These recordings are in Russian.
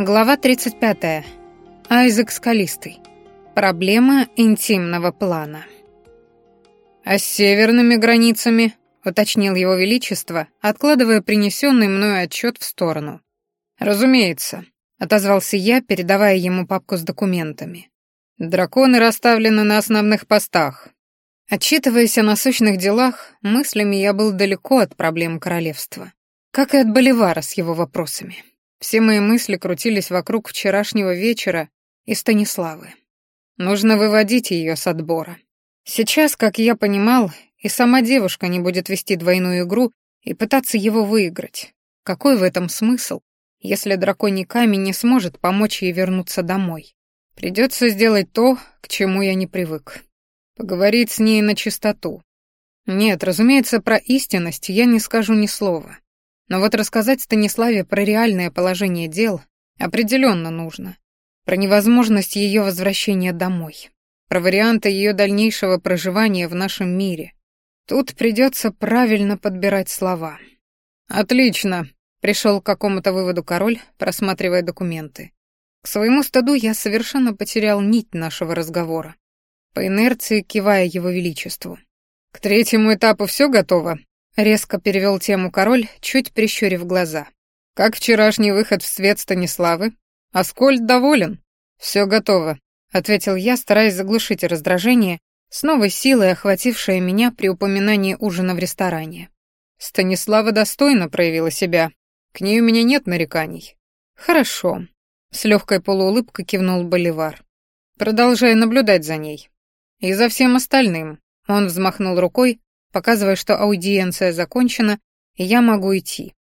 Глава 35. Айзек Скалистый. Проблема интимного плана. «А с северными границами?» — уточнил его величество, откладывая принесенный мною отчет в сторону. «Разумеется», — отозвался я, передавая ему папку с документами. «Драконы расставлены на основных постах». Отчитываясь о насущных делах, мыслями я был далеко от проблем королевства, как и от Боливара с его вопросами. Все мои мысли крутились вокруг вчерашнего вечера и Станиславы. Нужно выводить ее с отбора. Сейчас, как я понимал, и сама девушка не будет вести двойную игру и пытаться его выиграть. Какой в этом смысл, если драконий камень не сможет помочь ей вернуться домой? Придется сделать то, к чему я не привык. Поговорить с ней на чистоту. Нет, разумеется, про истинность я не скажу ни слова. Но вот рассказать Станиславе про реальное положение дел определенно нужно. Про невозможность ее возвращения домой. Про варианты ее дальнейшего проживания в нашем мире. Тут придется правильно подбирать слова. «Отлично», — пришел к какому-то выводу король, просматривая документы. К своему стыду я совершенно потерял нить нашего разговора, по инерции кивая его величеству. «К третьему этапу все готово?» Резко перевел тему король, чуть прищурив глаза. «Как вчерашний выход в свет Станиславы? Аскольд доволен?» «Все готово», — ответил я, стараясь заглушить раздражение, с новой силой охватившее меня при упоминании ужина в ресторане. Станислава достойно проявила себя. К ней у меня нет нареканий. «Хорошо», — с легкой полуулыбкой кивнул Боливар. «Продолжай наблюдать за ней. И за всем остальным». Он взмахнул рукой, показывая, что аудиенция закончена, и я могу идти.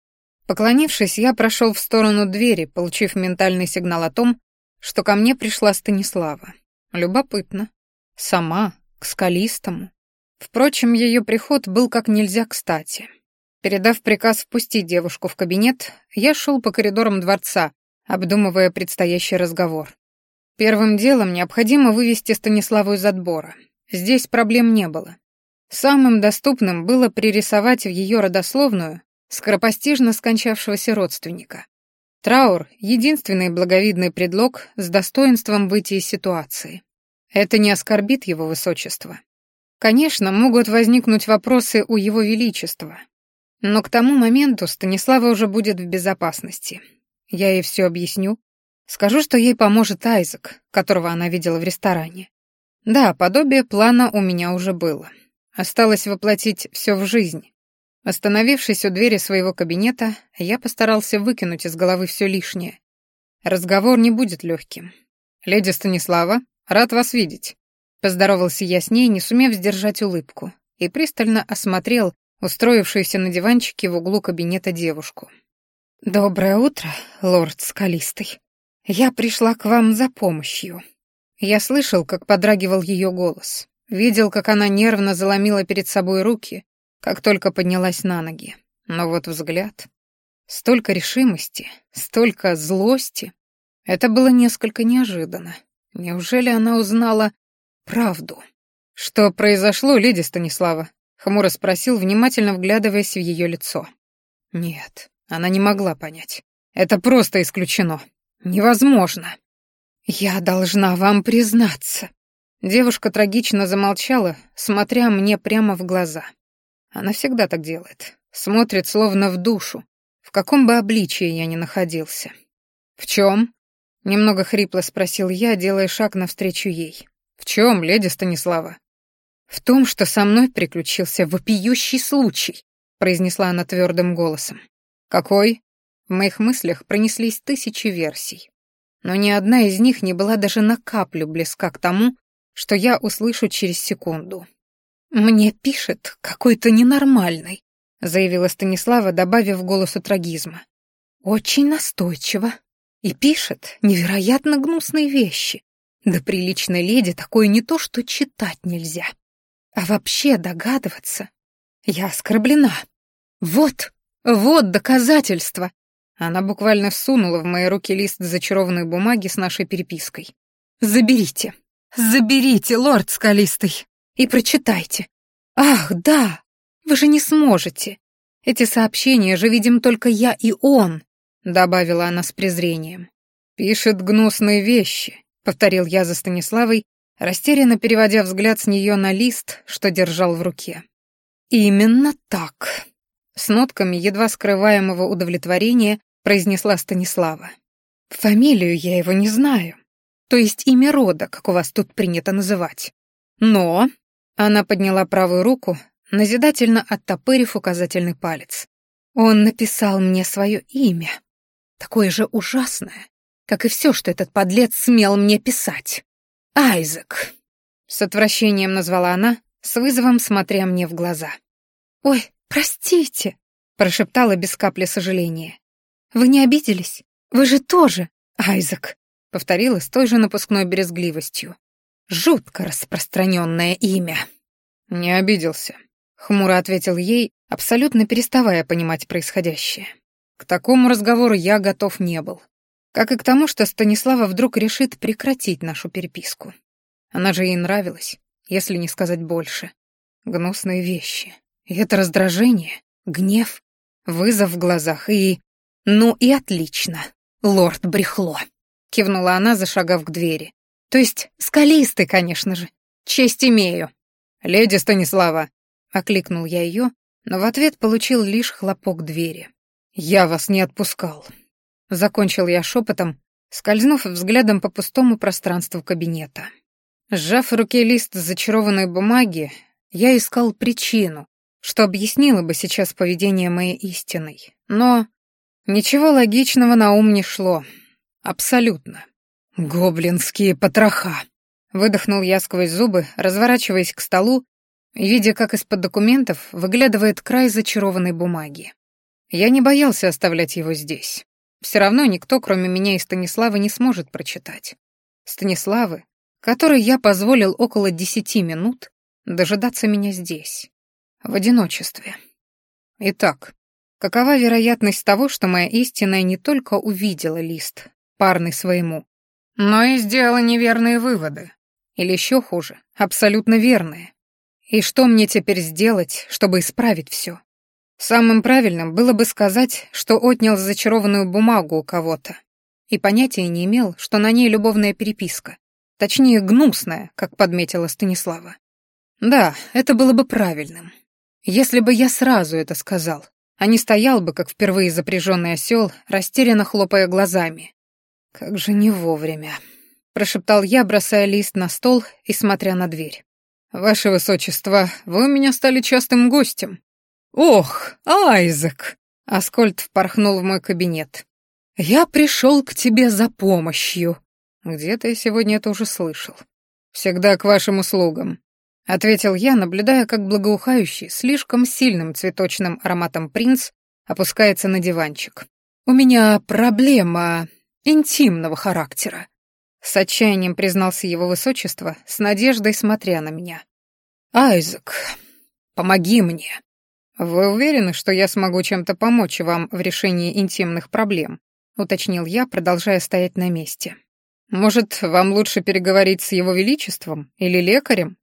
Поклонившись, я прошел в сторону двери, получив ментальный сигнал о том, что ко мне пришла Станислава. Любопытно. Сама, к скалистому. Впрочем, ее приход был как нельзя кстати. Передав приказ впустить девушку в кабинет, я шел по коридорам дворца, обдумывая предстоящий разговор. Первым делом необходимо вывести Станиславу из отбора. Здесь проблем не было. Самым доступным было пририсовать в ее родословную скоропостижно скончавшегося родственника. Траур — единственный благовидный предлог с достоинством выйти из ситуации. Это не оскорбит его высочество. Конечно, могут возникнуть вопросы у его величества, но к тому моменту Станислава уже будет в безопасности. Я ей все объясню. Скажу, что ей поможет Айзек, которого она видела в ресторане. Да, подобие плана у меня уже было. Осталось воплотить все в жизнь. Остановившись у двери своего кабинета, я постарался выкинуть из головы все лишнее. Разговор не будет легким. «Леди Станислава, рад вас видеть». Поздоровался я с ней, не сумев сдержать улыбку, и пристально осмотрел устроившуюся на диванчике в углу кабинета девушку. «Доброе утро, лорд Скалистый. Я пришла к вам за помощью». Я слышал, как подрагивал ее голос. Видел, как она нервно заломила перед собой руки, как только поднялась на ноги. Но вот взгляд... Столько решимости, столько злости. Это было несколько неожиданно. Неужели она узнала правду? «Что произошло, леди Станислава?» — хмуро спросил, внимательно вглядываясь в ее лицо. Нет, она не могла понять. Это просто исключено. Невозможно. «Я должна вам признаться», Девушка трагично замолчала, смотря мне прямо в глаза. Она всегда так делает. Смотрит словно в душу, в каком бы обличии я ни находился. «В чем?» — немного хрипло спросил я, делая шаг навстречу ей. «В чем, леди Станислава?» «В том, что со мной приключился вопиющий случай», — произнесла она твердым голосом. «Какой?» В моих мыслях пронеслись тысячи версий. Но ни одна из них не была даже на каплю близка к тому, что я услышу через секунду. «Мне пишет какой-то ненормальный», — заявила Станислава, добавив голосу трагизма. «Очень настойчиво. И пишет невероятно гнусные вещи. Да приличной леди такое не то, что читать нельзя. А вообще догадываться. Я оскорблена. Вот, вот доказательство». Она буквально всунула в мои руки лист зачарованной бумаги с нашей перепиской. «Заберите. «Заберите, лорд Скалистый, и прочитайте. Ах, да, вы же не сможете. Эти сообщения же видим только я и он», — добавила она с презрением. «Пишет гнусные вещи», — повторил я за Станиславой, растерянно переводя взгляд с нее на лист, что держал в руке. «Именно так», — с нотками едва скрываемого удовлетворения произнесла Станислава. «Фамилию я его не знаю, то есть имя рода, как у вас тут принято называть. Но...» — она подняла правую руку, назидательно оттопырив указательный палец. «Он написал мне свое имя, такое же ужасное, как и все, что этот подлец смел мне писать. Айзек!» С отвращением назвала она, с вызовом смотря мне в глаза. «Ой, простите!» — прошептала без капли сожаления. «Вы не обиделись? Вы же тоже, Айзек!» — повторила с той же напускной березгливостью. «Жутко распространенное имя!» «Не обиделся», — хмуро ответил ей, абсолютно переставая понимать происходящее. К такому разговору я готов не был. Как и к тому, что Станислава вдруг решит прекратить нашу переписку. Она же ей нравилась, если не сказать больше. Гнусные вещи. И это раздражение, гнев, вызов в глазах и... Ну и отлично, лорд Брехло. Кивнула она, зашагав к двери. То есть скалистый, конечно же. Честь имею. Леди Станислава. Окликнул я ее, но в ответ получил лишь хлопок двери. Я вас не отпускал. Закончил я шепотом, скользнув взглядом по пустому пространству кабинета. Сжав в руке лист зачарованной бумаги, я искал причину, что объяснило бы сейчас поведение моей истиной. Но ничего логичного на ум не шло. Абсолютно. «Гоблинские потроха!» Выдохнул я сквозь зубы, разворачиваясь к столу, видя, как из-под документов выглядывает край зачарованной бумаги. Я не боялся оставлять его здесь. Все равно никто, кроме меня и Станиславы, не сможет прочитать. Станиславы, которой я позволил около десяти минут дожидаться меня здесь, в одиночестве. Итак, какова вероятность того, что моя истинная не только увидела лист, парный своему, но и сделала неверные выводы? Или еще хуже, абсолютно верные? И что мне теперь сделать, чтобы исправить все? Самым правильным было бы сказать, что отнял зачарованную бумагу у кого-то. И понятия не имел, что на ней любовная переписка. Точнее, гнусная, как подметила Станислава. Да, это было бы правильным. Если бы я сразу это сказал, а не стоял бы, как впервые запряженный осел, растерянно хлопая глазами. Как же не вовремя. Прошептал я, бросая лист на стол и смотря на дверь. «Ваше Высочество, вы у меня стали частым гостем», «Ох, Айзек!» — Аскольд впорхнул в мой кабинет. «Я пришел к тебе за помощью». Где-то я сегодня это уже слышал. «Всегда к вашим услугам», — ответил я, наблюдая, как благоухающий, слишком сильным цветочным ароматом принц опускается на диванчик. «У меня проблема интимного характера», — с отчаянием признался его высочество, с надеждой смотря на меня. «Айзек, помоги мне». «Вы уверены, что я смогу чем-то помочь вам в решении интимных проблем?» — уточнил я, продолжая стоять на месте. «Может, вам лучше переговорить с его величеством или лекарем?»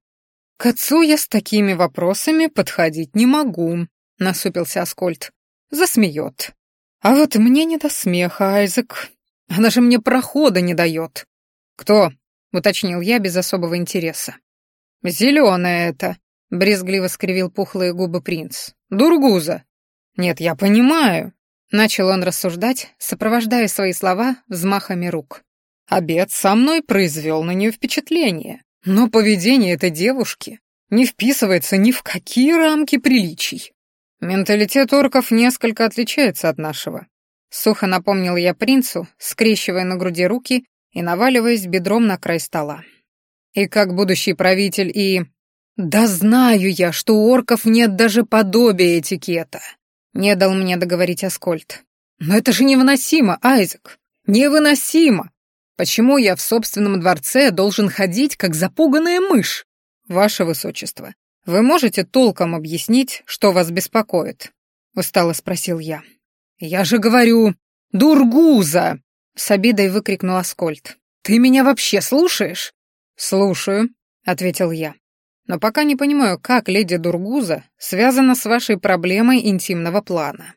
«К отцу я с такими вопросами подходить не могу», — насупился Аскольд. «Засмеет. А вот мне не до смеха, Айзек. Она же мне прохода не дает». «Кто?» — уточнил я без особого интереса. «Зеленая это», Брезгливо скривил пухлые губы принц. «Дургуза!» «Нет, я понимаю», — начал он рассуждать, сопровождая свои слова взмахами рук. «Обед со мной произвел на нее впечатление, но поведение этой девушки не вписывается ни в какие рамки приличий. Менталитет орков несколько отличается от нашего», — сухо напомнил я принцу, скрещивая на груди руки и наваливаясь бедром на край стола. «И как будущий правитель и «Да знаю я, что у орков нет даже подобия этикета», — не дал мне договорить Аскольд. «Но это же невыносимо, Айзек, невыносимо! Почему я в собственном дворце должен ходить, как запуганная мышь? Ваше Высочество, вы можете толком объяснить, что вас беспокоит?» — устало спросил я. «Я же говорю, дургуза!» — с обидой выкрикнул Аскольд. «Ты меня вообще слушаешь?» «Слушаю», — ответил я но пока не понимаю, как леди Дургуза связана с вашей проблемой интимного плана.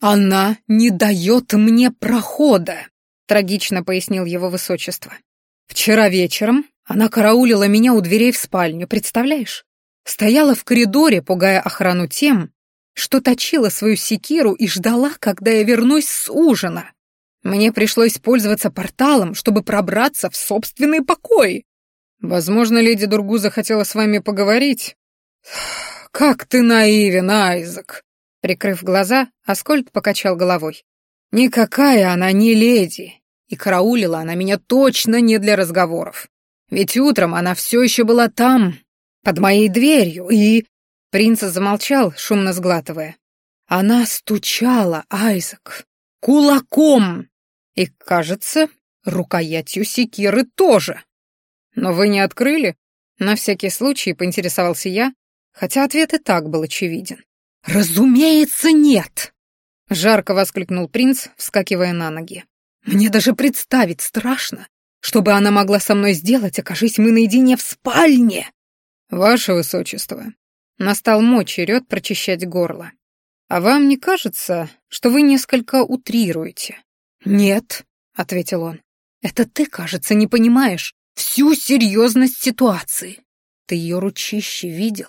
Она не дает мне прохода. трагично пояснил его высочество. «Вчера вечером она караулила меня у дверей в спальню, представляешь? Стояла в коридоре, пугая охрану тем, что точила свою секиру и ждала, когда я вернусь с ужина. Мне пришлось пользоваться порталом, чтобы пробраться в собственные покои. Возможно, леди Дургуза хотела с вами поговорить. Как ты наивен, Айзек. Прикрыв глаза, Аскольд покачал головой. Никакая она не леди. И караулила она меня точно не для разговоров. Ведь утром она все еще была там, под моей дверью, и... Принц замолчал, шумно сглатывая. Она стучала, Айзек, кулаком. И, кажется, рукоятью секиры тоже. Но вы не открыли? На всякий случай поинтересовался я, хотя ответ и так был очевиден. «Разумеется, нет!» — жарко воскликнул принц, вскакивая на ноги. «Мне даже представить страшно, чтобы она могла со мной сделать, окажись мы наедине в спальне!» «Ваше высочество, настал мой черед прочищать горло. А вам не кажется, что вы несколько утрируете?» «Нет», — ответил он, — «это ты, кажется, не понимаешь всю серьезность ситуации. Ты ее ручище видел?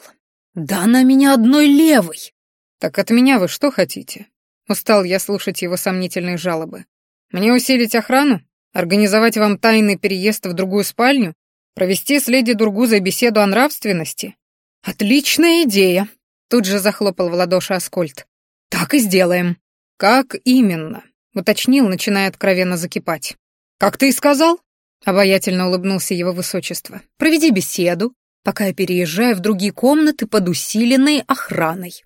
Да она меня одной левой!» «Так от меня вы что хотите?» Устал я слушать его сомнительные жалобы. «Мне усилить охрану? Организовать вам тайный переезд в другую спальню? Провести с леди Дургузой беседу о нравственности? Отличная идея!» Тут же захлопал в ладоши Аскольд. «Так и сделаем». «Как именно?» — уточнил, начиная откровенно закипать. «Как ты и сказал?» — обаятельно улыбнулся его высочество. «Проведи беседу, пока я переезжаю в другие комнаты под усиленной охраной».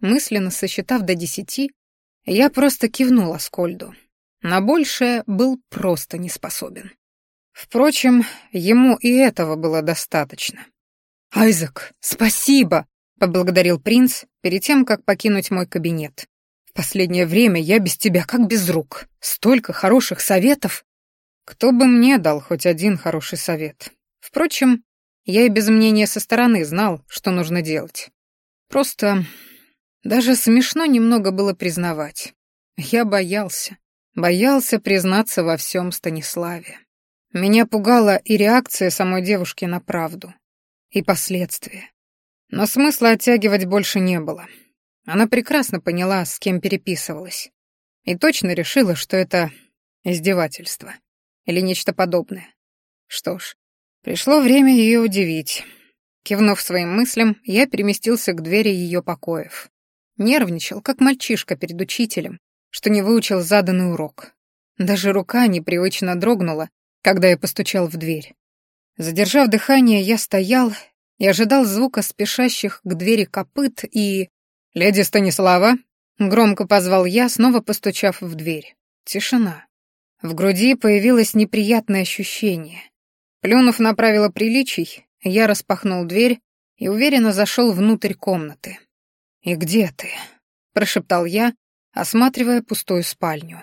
Мысленно сосчитав до десяти, я просто кивнул Аскольду. На большее был просто не способен. Впрочем, ему и этого было достаточно. «Айзек, спасибо!» — поблагодарил принц перед тем, как покинуть мой кабинет. «В последнее время я без тебя как без рук. Столько хороших советов!» Кто бы мне дал хоть один хороший совет? Впрочем, я и без мнения со стороны знал, что нужно делать. Просто даже смешно немного было признавать. Я боялся. Боялся признаться во всем Станиславе. Меня пугала и реакция самой девушки на правду, и последствия. Но смысла оттягивать больше не было. Она прекрасно поняла, с кем переписывалась, и точно решила, что это издевательство или нечто подобное. Что ж, пришло время ее удивить. Кивнув своим мыслям, я переместился к двери ее покоев. Нервничал, как мальчишка перед учителем, что не выучил заданный урок. Даже рука непривычно дрогнула, когда я постучал в дверь. Задержав дыхание, я стоял и ожидал звука спешащих к двери копыт и... «Леди Станислава!» — громко позвал я, снова постучав в дверь. Тишина. В груди появилось неприятное ощущение. Плюнув на правила приличий, я распахнул дверь и уверенно зашел внутрь комнаты. «И где ты?» — прошептал я, осматривая пустую спальню.